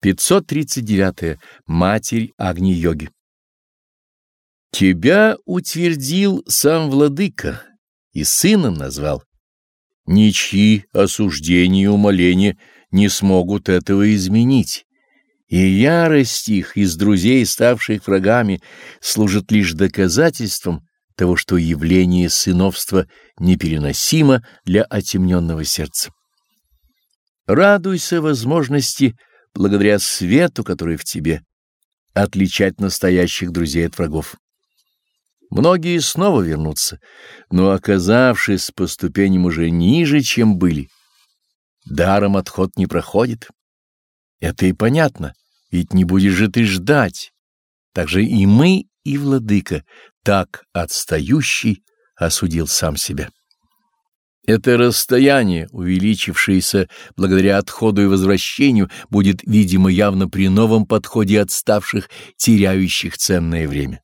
539. -е. Матерь Агни-йоги. Тебя утвердил сам владыка и сыном назвал. Ничьи осуждения и умоления не смогут этого изменить, и ярость их из друзей, ставших врагами, служит лишь доказательством того, что явление сыновства непереносимо для отемненного сердца. Радуйся возможности благодаря свету, который в тебе, отличать настоящих друзей от врагов. Многие снова вернутся, но, оказавшись по ступеням уже ниже, чем были, даром отход не проходит. Это и понятно, ведь не будешь же ты ждать. Так же и мы, и владыка, так отстающий осудил сам себя. Это расстояние, увеличившееся благодаря отходу и возвращению, будет видимо явно при новом подходе отставших, теряющих ценное время.